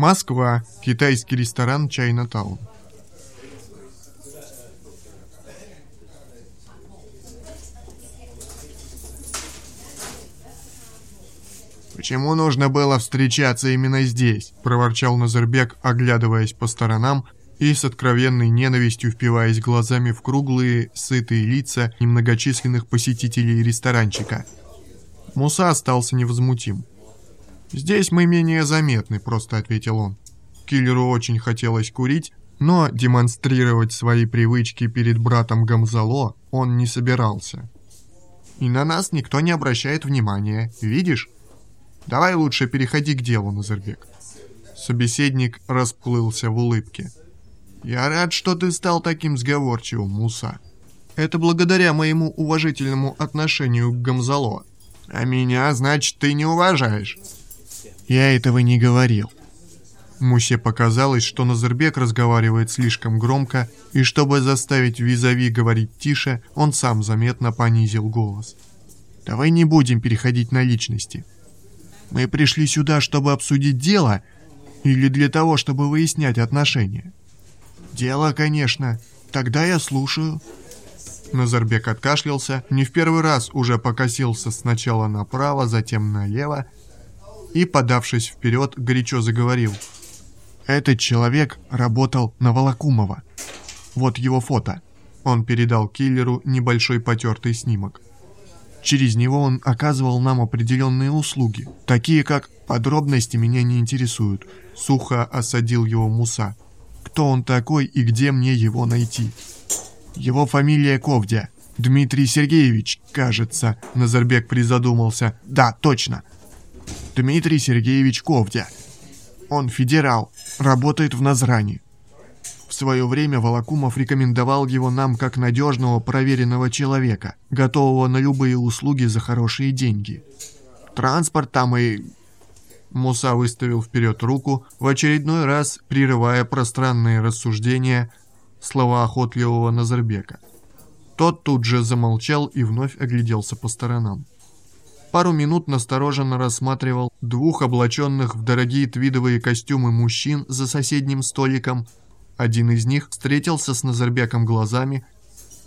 Москва. Китайский ресторан Чайна-таун. «Почему нужно было встречаться именно здесь?» – проворчал Назарбек, оглядываясь по сторонам и с откровенной ненавистью впиваясь глазами в круглые, сытые лица немногочисленных посетителей ресторанчика. Муса остался невозмутим. «Здесь мы менее заметны», — просто ответил он. Киллеру очень хотелось курить, но демонстрировать свои привычки перед братом Гамзало он не собирался. «И на нас никто не обращает внимания, видишь? Давай лучше переходи к делу, Назарбек». Собеседник расплылся в улыбке. «Я рад, что ты стал таким сговорчивым, Муса. Это благодаря моему уважительному отношению к Гамзало. А меня, значит, ты не уважаешь». «Я этого не говорил». Мусе показалось, что Назарбек разговаривает слишком громко, и чтобы заставить Визави говорить тише, он сам заметно понизил голос. «Давай не будем переходить на личности. Мы пришли сюда, чтобы обсудить дело, или для того, чтобы выяснять отношения?» «Дело, конечно. Тогда я слушаю». Назарбек откашлялся, не в первый раз уже покосился сначала направо, затем налево, и, подавшись вперед, горячо заговорил. «Этот человек работал на Волокумова. Вот его фото». Он передал киллеру небольшой потертый снимок. Через него он оказывал нам определенные услуги, такие как «подробности меня не интересуют», — сухо осадил его Муса. «Кто он такой и где мне его найти?» «Его фамилия Ковдя. Дмитрий Сергеевич, кажется», — Назарбек призадумался. «Да, точно. Дмитрий Сергеевич Ковдя. Он федерал, работает в Назране. В свое время Волокумов рекомендовал его нам как надежного, проверенного человека, готового на любые услуги за хорошие деньги. Транспорт там и... Муса выставил вперед руку, в очередной раз прерывая пространные рассуждения слова охотливого Назарбека. Тот тут же замолчал и вновь огляделся по сторонам пару минут настороженно рассматривал двух облаченных в дорогие твидовые костюмы мужчин за соседним столиком. Один из них встретился с Назарбеком глазами,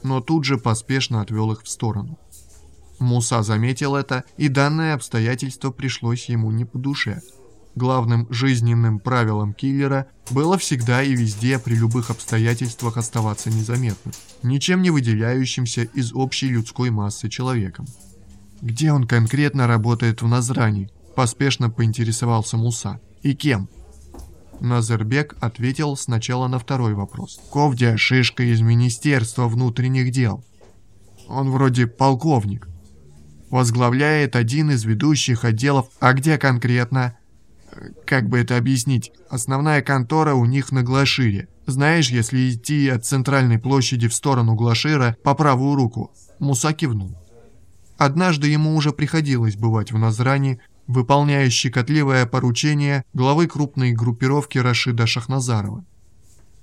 но тут же поспешно отвел их в сторону. Муса заметил это, и данное обстоятельство пришлось ему не по душе. Главным жизненным правилом киллера было всегда и везде при любых обстоятельствах оставаться незаметным, ничем не выделяющимся из общей людской массы человеком. «Где он конкретно работает в Назране?» – поспешно поинтересовался Муса. «И кем?» Назарбек ответил сначала на второй вопрос. «Ковдя – шишка из Министерства внутренних дел. Он вроде полковник. Возглавляет один из ведущих отделов. А где конкретно?» «Как бы это объяснить? Основная контора у них на Глашире. Знаешь, если идти от центральной площади в сторону Глашира по правую руку?» Муса кивнул. Однажды ему уже приходилось бывать в Назране, выполняя щекотливое поручение главы крупной группировки Рашида Шахназарова.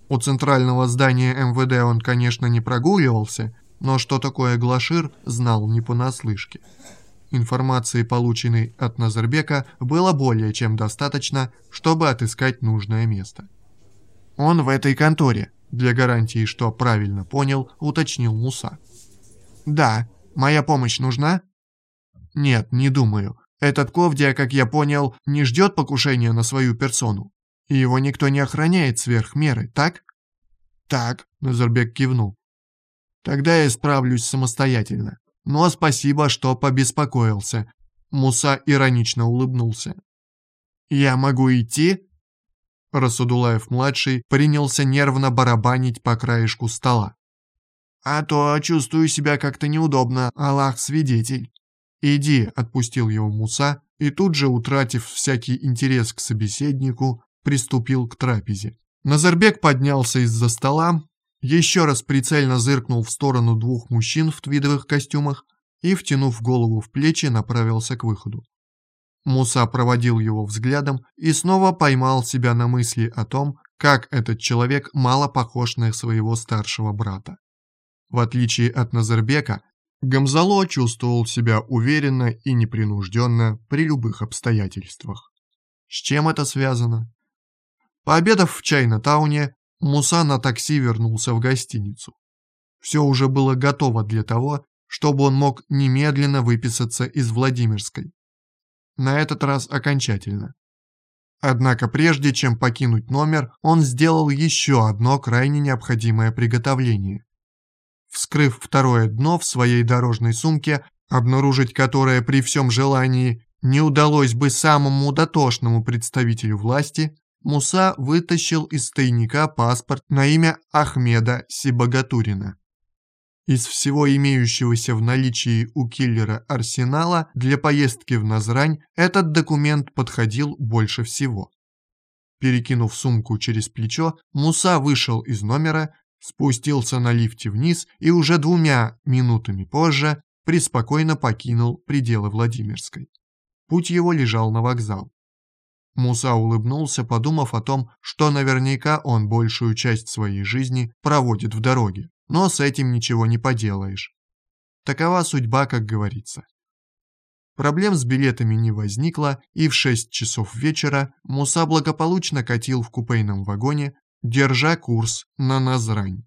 У центрального здания МВД он, конечно, не прогуливался, но что такое Глашир, знал не понаслышке. Информации, полученной от Назарбека, было более чем достаточно, чтобы отыскать нужное место. «Он в этой конторе», для гарантии, что правильно понял, уточнил Муса. «Да», Моя помощь нужна?» «Нет, не думаю. Этот Ковдия, как я понял, не ждет покушения на свою персону. И его никто не охраняет сверх меры, так?» «Так», — Назарбек кивнул. «Тогда я справлюсь самостоятельно. Но спасибо, что побеспокоился». Муса иронично улыбнулся. «Я могу идти?» Расудулаев-младший принялся нервно барабанить по краешку стола. «А то чувствую себя как-то неудобно, Аллах свидетель». «Иди», — отпустил его Муса, и тут же, утратив всякий интерес к собеседнику, приступил к трапезе. Назарбек поднялся из-за стола, еще раз прицельно зыркнул в сторону двух мужчин в твидовых костюмах и, втянув голову в плечи, направился к выходу. Муса проводил его взглядом и снова поймал себя на мысли о том, как этот человек мало похож на своего старшего брата. В отличие от Назарбека, Гамзало чувствовал себя уверенно и непринужденно при любых обстоятельствах. С чем это связано? Пообедав в Чайна-тауне, Муса на такси вернулся в гостиницу. Все уже было готово для того, чтобы он мог немедленно выписаться из Владимирской. На этот раз окончательно. Однако прежде чем покинуть номер, он сделал еще одно крайне необходимое приготовление. Вскрыв второе дно в своей дорожной сумке, обнаружить которое при всем желании не удалось бы самому дотошному представителю власти, Муса вытащил из тайника паспорт на имя Ахмеда Сибагатурина. Из всего имеющегося в наличии у киллера арсенала для поездки в Назрань этот документ подходил больше всего. Перекинув сумку через плечо, Муса вышел из номера, спустился на лифте вниз и уже двумя минутами позже преспокойно покинул пределы Владимирской. Путь его лежал на вокзал. Муса улыбнулся, подумав о том, что наверняка он большую часть своей жизни проводит в дороге но с этим ничего не поделаешь. Такова судьба, как говорится. Проблем с билетами не возникло, и в 6 часов вечера Муса благополучно катил в купейном вагоне, держа курс на Назрань.